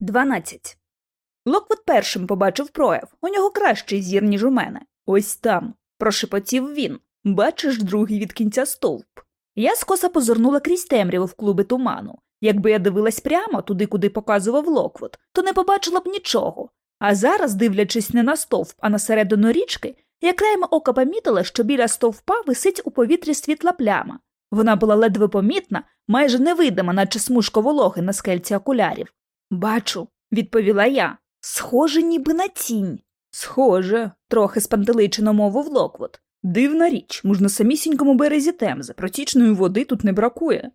12. Локвуд першим побачив прояв. У нього кращий зір, ніж у мене. Ось там, прошепотів він. Бачиш другий від кінця стовп. Я скоса позирнула крізь темряву в клуби туману. Якби я дивилась прямо туди, куди показував Локвуд, то не побачила б нічого. А зараз, дивлячись не на стовп, а на середину річки, я краєм ока помітила, що біля стовпа висить у повітрі світла пляма. Вона була ледве помітна, майже невидима, наче смужка вологи на скельці окулярів. Бачу, відповіла я. Схоже, ніби на тінь. Схоже, трохи спантеличено мовив Локвуд. Дивна річ, ми ж на самісінькому березі Темзи, протічної води тут не бракує.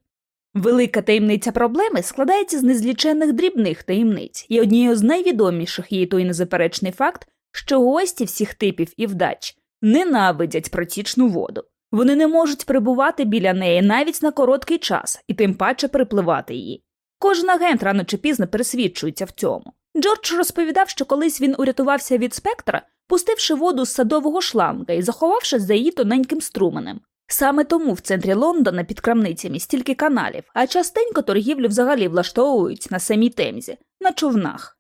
Велика таємниця проблеми складається з незліченних дрібних таємниць, і однією з найвідоміших є той незаперечний факт, що гості всіх типів і вдач ненавидять протічну воду. Вони не можуть перебувати біля неї навіть на короткий час і тим паче перепливати її. Кожен агент рано чи пізно пересвідчується в цьому. Джордж розповідав, що колись він урятувався від спектра, пустивши воду з садового шланга і заховавшись за її тоненьким струменем. Саме тому в центрі Лондона під крамницями стільки каналів, а частенько торгівлю взагалі влаштовують на самій темзі, на човнах.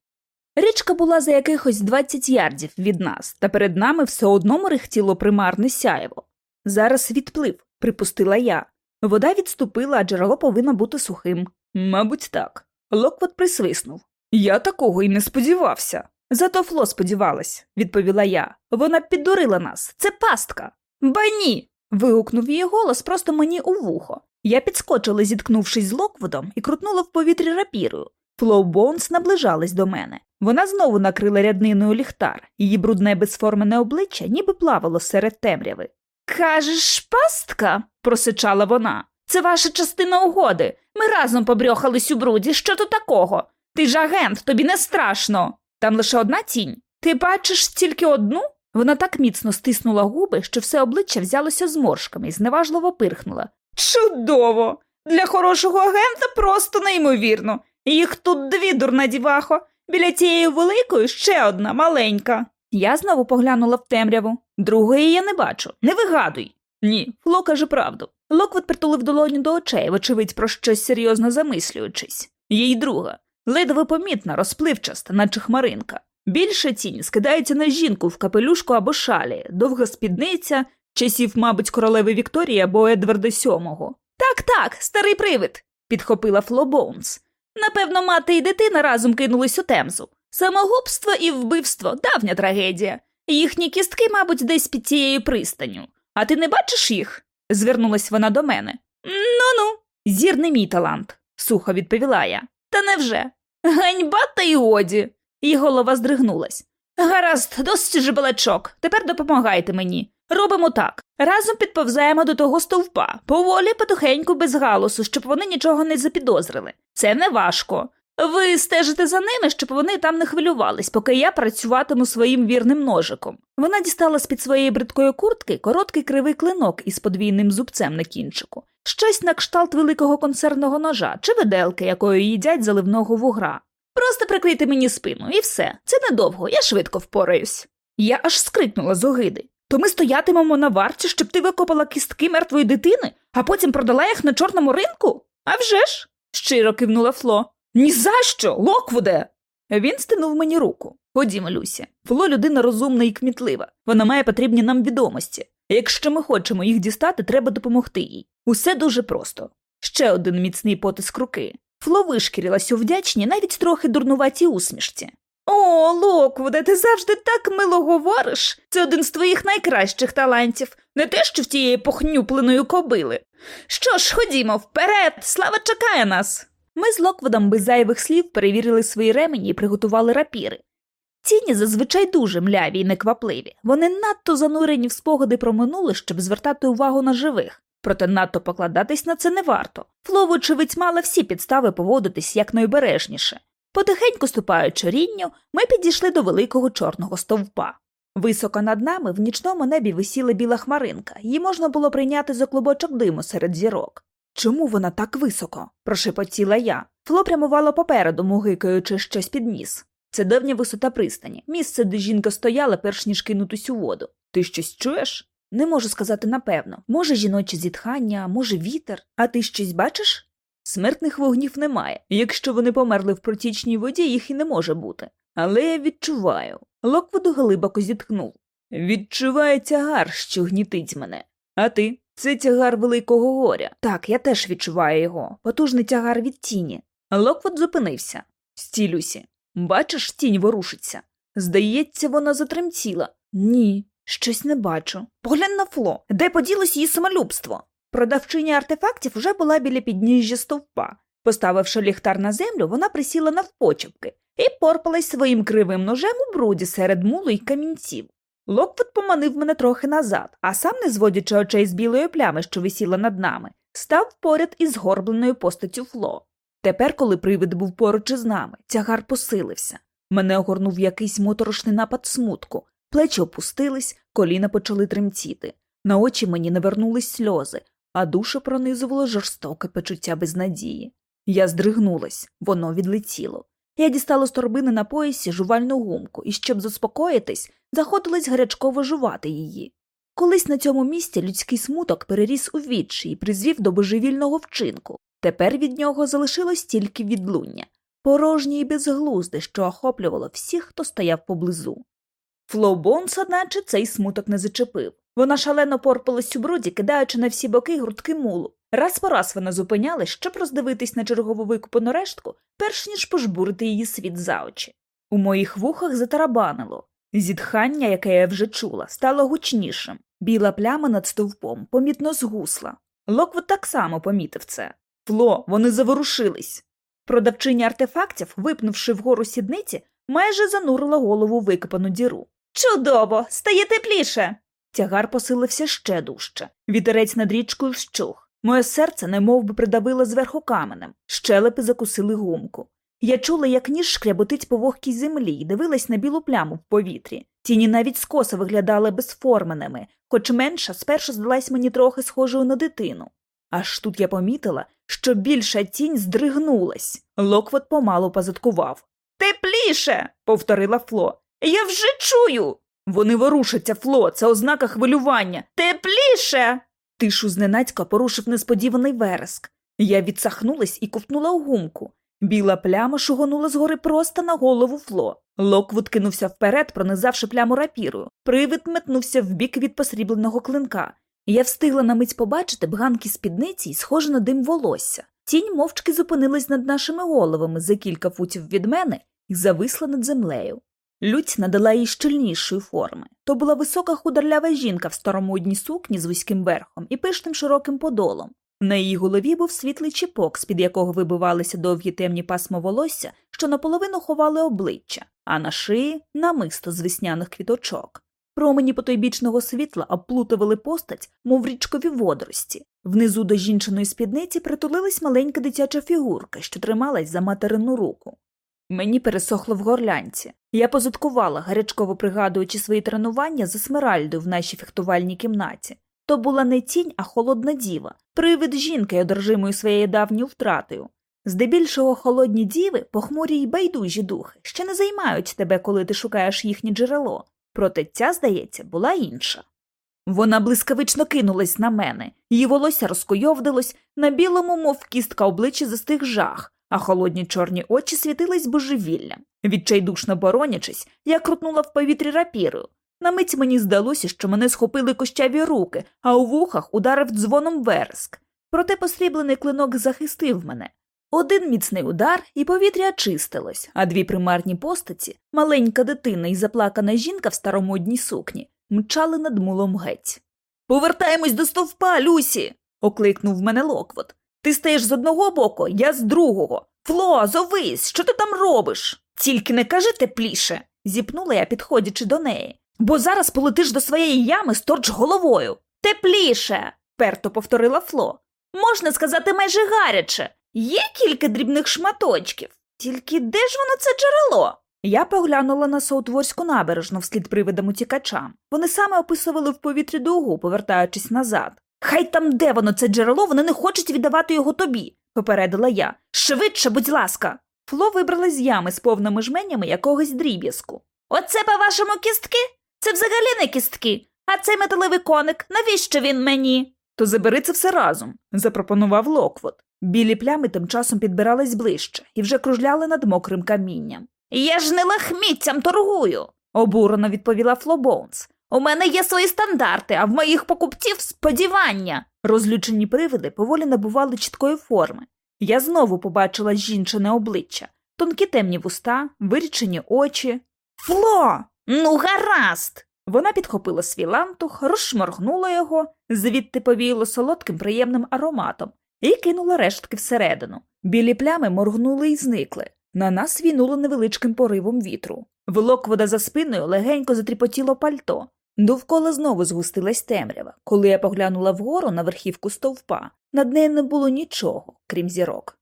Річка була за якихось 20 ярдів від нас, та перед нами все одно мерехтіло примарне сяєво. Зараз відплив, припустила я. Вода відступила, а джерело повинно бути сухим. Мабуть, так. Локвуд присвиснув. Я такого й не сподівався. Зато Фло сподівалась, відповіла я. Вона піддурила нас. Це пастка. Ба ні. вигукнув її голос просто мені у вухо. Я підскочила, зіткнувшись з Локвудом, і крутнула в повітрі рапірою. Фло Боунс наближалась до мене. Вона знову накрила рядниною ліхтар, її брудне безформене обличчя ніби плавало серед темряви. Кажеш, пастка? просичала вона. Це ваша частина угоди. Ми разом побрьохались у бруді. Що тут такого? Ти ж агент, тобі не страшно. Там лише одна тінь. Ти бачиш тільки одну? Вона так міцно стиснула губи, що все обличчя взялося зморшками і зневажливо пирхнула. Чудово! Для хорошого агента просто неймовірно. Їх тут дві дурна дівахо. Біля тієї великої ще одна маленька. Я знову поглянула в темряву. Другої я не бачу. Не вигадуй. Ні, Фло каже правду. Локвот притулив долоню до очей, вочевидь, про щось серйозно замислюючись. Їй друга, ледве помітна, розпливчаста, наче хмаринка. Більша тінь скидається на жінку в капелюшку або шалі, довга спідниця, часів, мабуть, королеви Вікторії або Едварда Сьомого. Так, так, старий привид, підхопила Фло Боунс. Напевно, мати і дитина разом кинулись у темзу. Самогубство і вбивство давня трагедія. Їхні кістки, мабуть, десь під цією пристанню. А ти не бачиш їх? Звернулась вона до мене. Ну ну, зір не мій талант, сухо відповіла я. Та невже? Ганьба та й оді. Її голова здригнулась. Гаразд, досить же балачок. Тепер допомагайте мені. Робимо так. Разом підповзаємо до того стовпа, поволі, потихеньку, без галусу, щоб вони нічого не запідозрили. Це не важко. Ви стежите за ними, щоб вони там не хвилювались, поки я працюватиму своїм вірним ножиком. Вона дістала з під своєї бридкої куртки короткий кривий клинок із подвійним зубцем на кінчику, щось на кшталт великого консервного ножа чи виделки, якою їдять заливного вугра. Просто прикрийте мені спину, і все. Це недовго, я швидко впораюсь. Я аж скрикнула з огиди. То ми стоятимемо на варті, щоб ти викопала кістки мертвої дитини, а потім продала їх на чорному ринку? «А вже ж!» – щиро кивнула Фло. «Ні за що, Локвуде!» Він стинув мені руку. Ходімо, Люсі. Фло людина розумна і кмітлива. Вона має потрібні нам відомості. Якщо ми хочемо їх дістати, треба допомогти їй. Усе дуже просто. Ще один міцний потиск руки. Фло вишкірилась у вдячній, навіть трохи дурнуватій усмішці. О, Локвуде, ти завжди так мило говориш. Це один з твоїх найкращих талантів, не те, що в тієї похнюпленої кобили. Що ж, ходімо вперед, слава чекає нас. Ми з Локвудом без зайвих слів перевірили свої ремені і приготували рапіри. Тіні зазвичай дуже мляві і неквапливі. Вони надто занурені в спогади про минуле, щоб звертати увагу на живих. Проте надто покладатись на це не варто. Фло, вочевидь, мала всі підстави поводитись якнайбережніше. Потихеньку ступаючи рінню, ми підійшли до великого чорного стовпа. Високо над нами в нічному небі висіла біла хмаринка, її можна було прийняти за клубочок диму серед зірок. Чому вона так високо? прошепотіла я. Фло прямувало попереду, мугикаючи щось під ніс. Це давня висота пристані, місце, де жінка стояла, перш ніж кинутись у воду. Ти щось чуєш? Не можу сказати напевно. Може, жіноче зітхання, може, вітер, а ти щось бачиш? Смертних вогнів немає. Якщо вони померли в протічній воді, їх і не може бути. Але я відчуваю. Локвуд глибоко зітхнув. Відчуваю тягар, що гнітить мене. А ти? Це тягар великого горя. Так, я теж відчуваю його. Потужний тягар від тіні. Локвуд зупинився. Стій, Люсі. Бачиш, тінь ворушиться. Здається, вона затремтіла. Ні, щось не бачу. Поглянь на Фло, де поділось її самолюбство. Продавчиня артефактів вже була біля підніжжя стовпа. Поставивши ліхтар на землю, вона присіла навпочепки і порпалась своїм кривим ножем у бруді серед мулу й камінців. Локвуд поманив мене трохи назад, а сам, не зводячи очей з білої плями, що висіла над нами, став поряд із згорбленою постаттю Фло. Тепер, коли привид був поруч із нами, тягар посилився. Мене огорнув якийсь моторошний напад смутку, плечі опустились, коліна почали тремтіти. На очі мені навернулись сльози, а душу пронизувало жорстоке почуття безнадії. Я здригнулась, воно відлетіло. Я дістала з торбини на поясі жувальну гумку і, щоб заспокоїтись, заходилась гарячково жувати її. Колись на цьому місці людський смуток переріс у відчі і призвів до божевільного вчинку. Тепер від нього залишилось тільки відлуння, порожнє і безглузде, що охоплювало всіх, хто стояв поблизу. Фло Бонс, одначе, цей смуток не зачепив. Вона шалено порпалась у бруді, кидаючи на всі боки грудки мулу. Раз по раз вона зупинялась, щоб роздивитись на чергову викупану рештку, перш ніж пожбурити її світ за очі. У моїх вухах затарабанило. Зітхання, яке я вже чула, стало гучнішим. Біла пляма над стовпом помітно згусла. Локвуд так само помітив це. Фло, вони заворушились. Продавчиня артефактів, випнувши вгору сідниці, майже занурила голову в викопану діру. Чудово, стає тепліше. Тягар посилився ще дужче. Вітерець над річкою вщух. Моє серце немов би придавило зверху каменем, щелепи закусили гумку. Я чула, як ніж шкряботить по вогкій землі і дивилась на білу пляму в повітрі. Тіні навіть скоса виглядали безформеними, хоч менша спершу здалась мені трохи схожою на дитину. Аж тут я помітила, що більша тінь здригнулась. Локвот помалу позадкував. Тепліше, повторила Фло. Я вже чую. Вони ворушаться, Фло, це ознака хвилювання. Тепліше. Тишу зненацька порушив несподіваний вереск. Я відсахнулась і ковтнула гумку. Біла пляма шугонула згори просто на голову Фло. Локвуд кинувся вперед, пронизавши пляму рапірою. Привид метнувся в бік від посрібленого клинка. Я встигла на мить побачити бганки спідниці й схоже на дим волосся. Тінь мовчки зупинилась над нашими головами за кілька футів від мене і зависла над землею. Лють надала їй щільнішої форми. То була висока худорлява жінка в старомодній сукні з вузьким верхом і пишним широким подолом. На її голові був світлий чіпок, з під якого вибивалися довгі темні пасма волосся, що наполовину ховали обличчя, а на шиї намисто з весняних квіточок. Промені потойбічного світла обплутували постать, мов річкові водорості. Внизу до жінчиної спідниці притулилась маленька дитяча фігурка, що трималась за материну руку. Мені пересохло в горлянці. Я позадкувала, гарячково пригадуючи свої тренування за Смиральдою в нашій фехтувальній кімнаті. То була не тінь, а холодна діва, привид жінки, одержимої своєю давньою втратою. Здебільшого холодні діви, похмурі й байдужі духи, ще не займають тебе, коли ти шукаєш їхнє джерело, проте ця, здається, була інша. Вона блискавично кинулась на мене, її волосся розкойовдилось, на білому, мов кістка обличчя застиг жах, а холодні чорні очі світились божевіллям. Відчайдушно боронячись, я крутнула в повітрі рапірою. На мить мені здалося, що мене схопили кощаві руки, а у вухах ударив дзвоном вереск. Проте посріблений клинок захистив мене. Один міцний удар, і повітря чистилось, а дві примарні постаті, маленька дитина і заплакана жінка в старомодній сукні, мчали над мулом геть. Повертаємось до стовпа, Люсі. окликнув мене Локвот. Ти стаєш з одного боку, я з другого. Фло, зовись, що ти там робиш? Тільки не кажи тепліше, зіпнула я, підходячи до неї. Бо зараз полетиш до своєї ями сторч головою. Тепліше, перто повторила Фло. Можна сказати, майже гаряче. Є кілька дрібних шматочків. Тільки де ж воно це джерело? Я поглянула на Соутворську набережну вслід привидам утікачам. Вони саме описували в повітрі дугу, повертаючись назад. Хай там де воно це джерело, вони не хочуть віддавати його тобі, попередила я. Швидше, будь ласка. Фло вибрала з ями з повними жменями якогось дріб'язку. Оце, по вашому кістки? Це взагалі не кістки. А цей металевий коник, навіщо він мені? То забери це все разом, запропонував Локвот. Білі плями тим часом підбирались ближче і вже кружляли над мокрим камінням. Я ж не лахміттям торгую, обурено відповіла Флобоунс. У мене є свої стандарти, а в моїх покупців сподівання. Розлючені привиди поволі набували чіткої форми. Я знову побачила жінчине обличчя, тонкі темні вуста, вирічені очі. Фло! Ну, гаразд! Вона підхопила свій лантух, розшморгнула його, звідти повіяло солодким приємним ароматом, і кинула рештки всередину. Білі плями моргнули і зникли. На нас вінуло невеличким поривом вітру. Волок вода за спиною легенько затріпотіло пальто. Довкола знову згустилась темрява. Коли я поглянула вгору на верхівку стовпа, над нею не було нічого, крім зірок.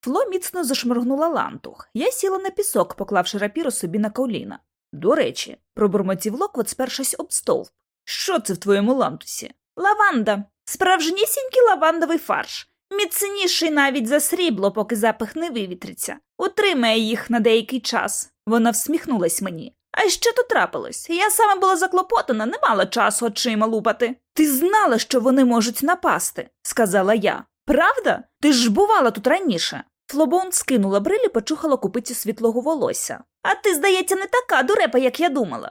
Фло міцно зашморгнула лантух. Я сіла на пісок, поклавши рапіру собі на коліна. До речі, пробурмотів Локвот, спершись об стовп. Що це в твоєму лантусі? Лаванда. Справжнісінький лавандовий фарш. Міцніший навіть за срібло, поки запах не вивітриться. Утримає їх на деякий час. Вона всміхнулась мені. А що тут трапилось? Я саме була заклопотана, не мала часу очима лупати. Ти знала, що вони можуть напасти, сказала я. Правда? Ти ж бувала тут раніше. Флобон скинула брилі, почухала купиці світлого волосся. А ти, здається, не така дурепа, як я думала.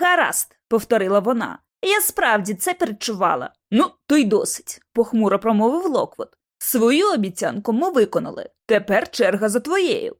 Гаразд, повторила вона. Я справді це перечувала. Ну, то й досить, похмуро промовив Локвот. Свою обіцянку ми виконали. Тепер черга за твоєю.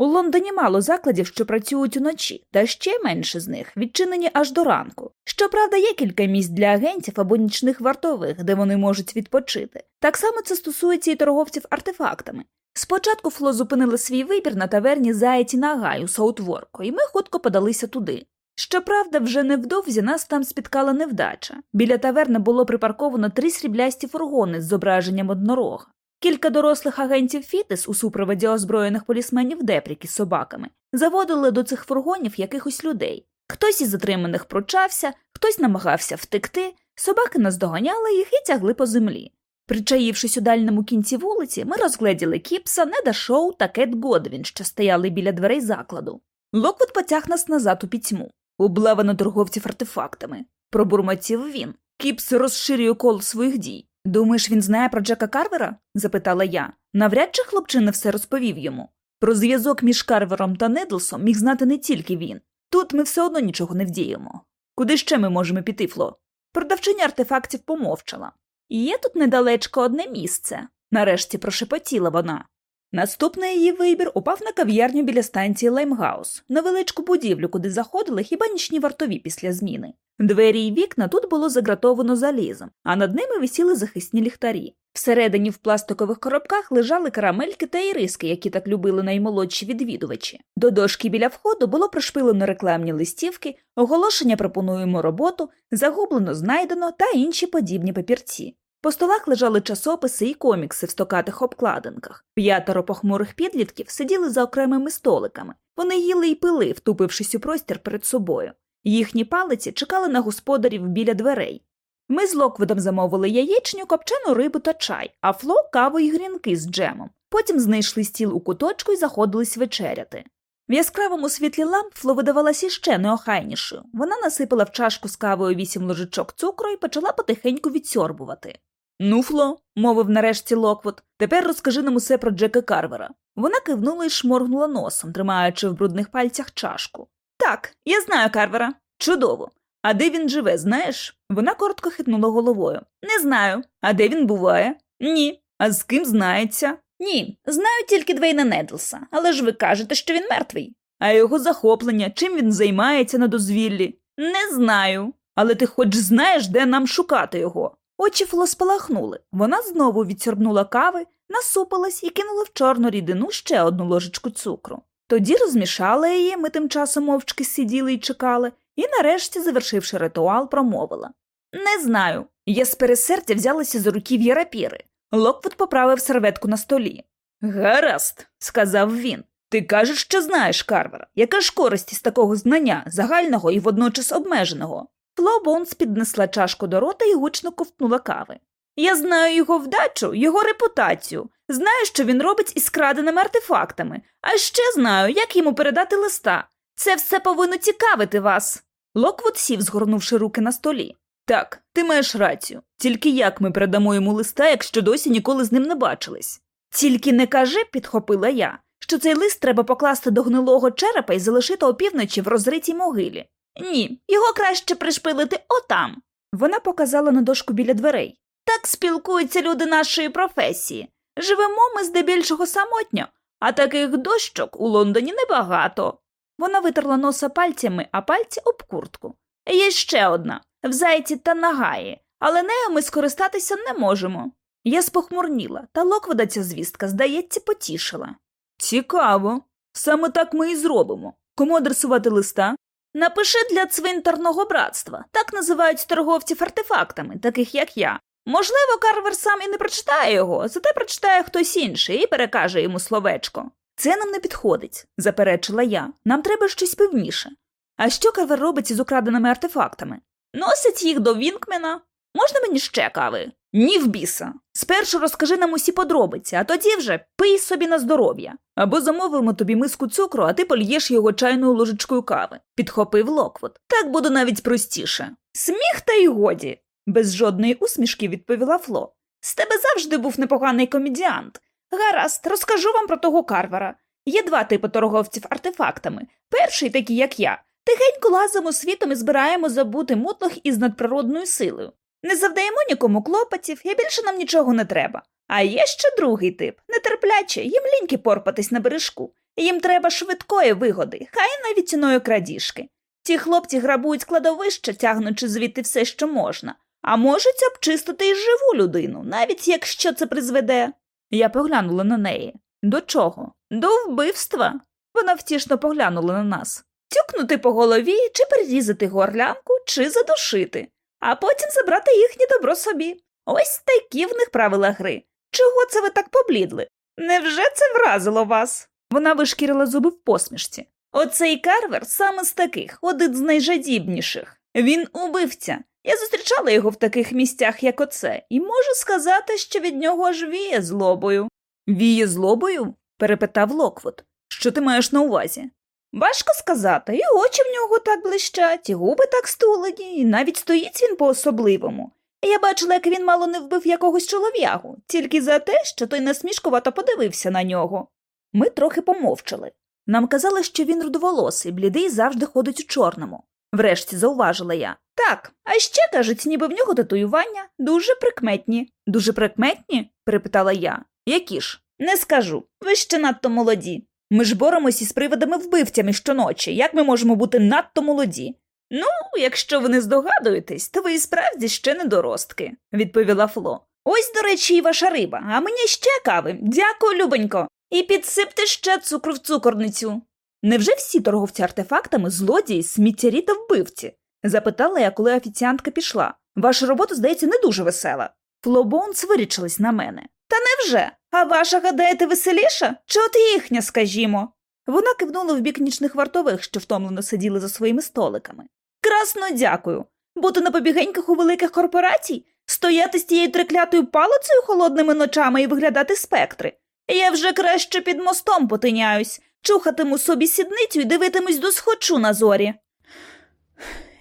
У Лондоні мало закладів, що працюють уночі, та ще менше з них відчинені аж до ранку. Щоправда, є кілька місць для агентів або нічних вартових, де вони можуть відпочити. Так само це стосується і торговців артефактами. Спочатку Фло зупинили свій вибір на таверні Зайці Нагай у Саутворку, і ми хутко подалися туди. Щоправда, вже невдовзі нас там спіткала невдача. Біля таверни було припарковано три сріблясті фургони з зображенням однорога. Кілька дорослих агентів Фітес у супроводі озброєних полісменів Депріки з собаками заводили до цих фургонів якихось людей. Хтось із затриманих пручався, хтось намагався втекти, собаки наздоганяли їх і тягли по землі. Причаївшись у дальньому кінці вулиці, ми розгледіли Кіпса, Неда Шоу та Кет Годвін, що стояли біля дверей закладу. Локвуд потяг нас назад у пітьму, облава на торговців артефактами. Пробурмотів він. Кіпс розширює коло своїх дій. Думаєш, він знає про Джека Карвера? запитала я. Навряд чи хлопчина все розповів йому. Про зв'язок між Карвером та Недлсом міг знати не тільки він. Тут ми все одно нічого не вдіємо. Куди ще ми можемо піти, Фло? Продавчиня артефактів помовчала. Є тут недалечко одне місце, нарешті прошепотіла вона. Наступний її вибір упав на кав'ярню біля станції Лаймгаус, невеличку будівлю, куди заходили хіба нічні вартові після зміни. Двері й вікна тут було загратовано залізом, а над ними висіли захисні ліхтарі. Всередині в пластикових коробках лежали карамельки та іриски, які так любили наймолодші відвідувачі. До дошки біля входу було пришпилено рекламні листівки, оголошення пропонуємо роботу, загублено знайдено та інші подібні папірці. По столах лежали часописи і комікси в строкатих обкладинках. П'ятеро похмурих підлітків сиділи за окремими столиками. Вони їли й пили, втупившись у простір перед собою. Їхні палиці чекали на господарів біля дверей. Ми з Локвудом замовили яєчню, копчену рибу та чай, а Фло каву й грінки з джемом. Потім знайшли стіл у куточку і заходились вечеряти. В яскравому світлі ламп Фло видавалася ще неохайнішою. Вона насипала в чашку з кавою вісім ложечок цукру і почала потихеньку відсьорбувати. Ну, Фло, мовив нарешті Локвуд, тепер розкажи нам усе про Джека Карвера. Вона кивнула і шморгнула носом, тримаючи в брудних пальцях чашку. Так, я знаю Карвера. Чудово. А де він живе, знаєш? Вона коротко хитнула головою. Не знаю. А де він буває? Ні. А з ким знається? Ні. Знаю тільки Двейна Недлса, але ж ви кажете, що він мертвий. А його захоплення, чим він займається на дозвіллі? Не знаю. Але ти хоч знаєш, де нам шукати його? Очі Фло спалахнули. Вона знову відсорбнула кави, насупилась і кинула в чорну рідину ще одну ложечку цукру. Тоді розмішала її, ми тим часом мовчки сиділи і чекали, і нарешті, завершивши ритуал, промовила Не знаю. Я з пересердя взялася за руків'я рапіри. Локвуд поправив серветку на столі. Гаразд, сказав він. Ти кажеш, що знаєш Карвера. Яка ж користь із такого знання, загального і водночас обмеженого? Фло Бонс піднесла чашку до рота і гучно ковтнула кави. Я знаю його вдачу, його репутацію, знаю, що він робить із краденими артефактами, а ще знаю, як йому передати листа. Це все повинно цікавити вас. Локвуд сів, згорнувши руки на столі. Так, ти маєш рацію. Тільки як ми передамо йому листа, якщо досі ніколи з ним не бачились? Тільки не кажи, підхопила я, що цей лист треба покласти до гнилого черепа і залишити опівночі в розритій могилі. Ні, його краще пришпилити отам. Вона показала на дошку біля дверей. Так спілкуються люди нашої професії. Живемо ми здебільшого самотньо, а таких дощок у Лондоні небагато. Вона витерла носа пальцями, а пальці об куртку. Є ще одна в зайці та нагаї, але нею ми скористатися не можемо. Я спохмурніла, та Локвода ця звістка, здається, потішила. Цікаво. Саме так ми і зробимо. Кому адресувати листа? Напиши для цвинтарного братства. Так називають торговців артефактами, таких як я. Можливо, Карвер сам і не прочитає його, зате прочитає хтось інший і перекаже йому словечко. Це нам не підходить, заперечила я. Нам треба щось певніше. А що Карвер робить із украденими артефактами? Носить їх до Вінкмена. Можна мені ще кави? Ні в біса. Спершу розкажи нам усі подробиці, а тоді вже пий собі на здоров'я. Або замовимо тобі миску цукру, а ти польєш його чайною ложечкою кави, підхопив Локвуд. Так буде навіть простіше. Сміх та й годі, без жодної усмішки відповіла Фло. З тебе завжди був непоганий комедіант. Гаразд, розкажу вам про того карвера. Є два типи торговців артефактами. Перший, такий як я, тихенько лазимо світом і збираємо забути мотлох із надприродною силою. Не завдаємо нікому клопотів, і більше нам нічого не треба. А є ще другий тип нетерпляче, їм ліньки порпатись на бережку. Їм треба швидкої вигоди, хай навіть ціною крадіжки. Ті хлопці грабують складовище, тягнучи звідти все, що можна, а можуть обчистити й живу людину, навіть якщо це призведе. Я поглянула на неї. До чого? До вбивства. Вона втішно поглянула на нас. Тюкнути по голові, чи перерізати горлянку, чи задушити а потім забрати їхнє добро собі. Ось такі в них правила гри. Чого це ви так поблідли? Невже це вразило вас? Вона вишкірила зуби в посмішці. Оцей карвер саме з таких, один з найжадібніших. Він убивця. Я зустрічала його в таких місцях, як оце, і можу сказати, що від нього аж віє злобою. Віє злобою? перепитав Локвуд. Що ти маєш на увазі? Важко сказати, і очі в нього так блищать, і губи так стулені, і навіть стоїть він по-особливому. Я бачила, як він мало не вбив якогось чолов'ягу, тільки за те, що той насмішкувато подивився на нього. Ми трохи помовчали. Нам казали, що він рудоволосий, блідий завжди ходить у чорному. Врешті зауважила я. Так, а ще кажуть, ніби в нього татуювання дуже прикметні. Дуже прикметні? перепитала я. Які ж? Не скажу. Ви ще надто молоді. Ми ж боремось із привидами вбивцями щоночі. Як ми можемо бути надто молоді? Ну, якщо ви не здогадуєтесь, то ви і справді ще не доростки, відповіла Фло. Ось, до речі, і ваша риба, а мені ще кави. Дякую, любенько. І підсипте ще цукру в цукорницю. Невже всі торговці артефактами злодії, сміттярі та вбивці? запитала я, коли офіціантка пішла. Ваша робота, здається, не дуже весела. Флобонс вирічилась на мене. Та невже? А ваша, гадаєте, веселіша? Чи от їхня, скажімо? Вона кивнула в бік нічних вартових, що втомлено сиділи за своїми столиками. Красно дякую. Бути на побігеньках у великих корпорацій, стояти з тією триклятою палицею холодними ночами і виглядати спектри. Я вже краще під мостом потиняюсь, чухатиму собі сідницю і дивитимусь до схочу на зорі.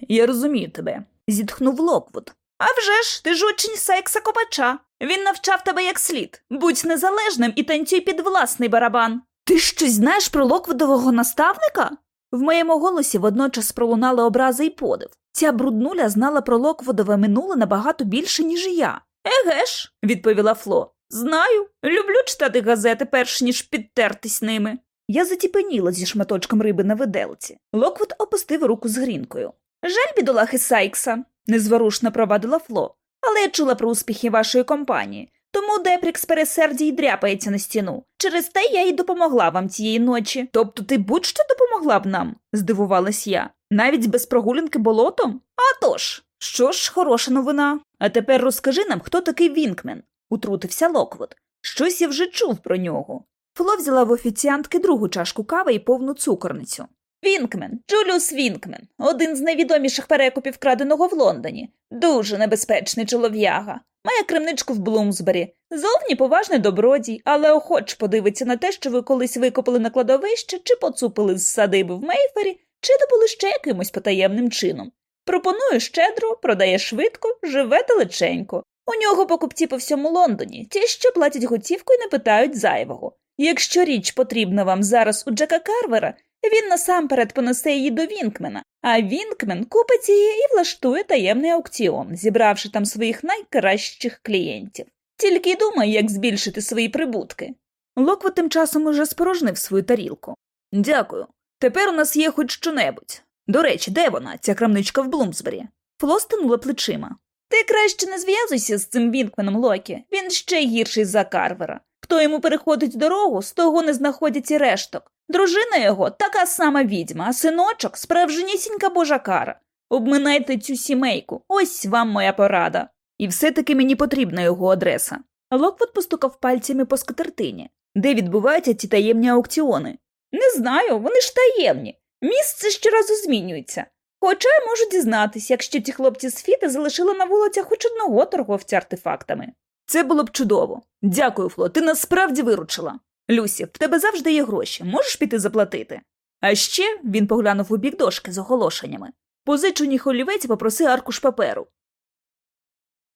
Я розумію тебе, зітхнув Локвуд. «Авжеж, ти ж учень секса копача. Він навчав тебе як слід. Будь незалежним і танцюй під власний барабан. Ти щось знаєш про Локвудового наставника? В моєму голосі водночас пролунали образа й подив. Ця бруднуля знала про Локвудове минуле набагато більше, ніж я. Еге ж, відповіла Фло. Знаю. Люблю читати газети, перш ніж підтертись ними. Я заціпеніла зі шматочком риби на виделці. Локвуд опустив руку з грінкою. Жаль, бідолахи Сайкса, незворушно провадила Фло. Але я чула про успіхи вашої компанії, тому Депрік з пересердя дряпається на стіну. Через те я й допомогла вам цієї ночі. Тобто ти будь-що допомогла б нам? здивувалась я. Навіть без прогулянки болотом? Атож, що ж, хороша новина. А тепер розкажи нам, хто такий Вінкмен, утрутився Локвуд. Щось я вже чув про нього. Фло взяла в офіціантки другу чашку кави і повну цукорницю. Вінкмен, Джуліус Вінкмен, один з найвідоміших перекупів краденого в Лондоні, дуже небезпечний чолов'яга. Має крамничку в Блумсбері. Зовні поважний добродій, але охоче подивиться на те, що ви колись викопали на кладовищі, чи поцупили з садиби в Мейфері, чи добули ще якимось потаємним чином. Пропонує щедро, продає швидко, живе далеченько. У нього покупці по всьому Лондоні, ті, що платять готівку і не питають зайвого. Якщо річ потрібна вам зараз у Джека Карвера, він насамперед понесе її до Вінкмена, а Вінкмен купить її і влаштує таємний аукціон, зібравши там своїх найкращих клієнтів. Тільки й думай, як збільшити свої прибутки. Локвот тим часом уже спорожнив свою тарілку. Дякую. Тепер у нас є хоч що-небудь. До речі, де вона, ця крамничка в Блумсбері? Фло стинула плечима. Ти краще не зв'язуйся з цим Вінкменом Локі. Він ще гірший за Карвера. Хто йому переходить дорогу, з того не знаходять і решток. Дружина його така сама відьма, а синочок справжнісінька божа кара. Обминайте цю сімейку, ось вам моя порада. І все-таки мені потрібна його адреса. Локвуд постукав пальцями по скатертині. Де відбуваються ці таємні аукціони? Не знаю, вони ж таємні. Місце щоразу змінюється. Хоча я можу дізнатися, якщо ті хлопці з Фіттес залишили на вулицях хоч одного торговця артефактами. Це було б чудово. Дякую, Фло, ти насправді виручила. Люсі, в тебе завжди є гроші, можеш піти заплатити. А ще він поглянув у бік дошки з оголошеннями. Позичу олівець і попроси аркуш паперу.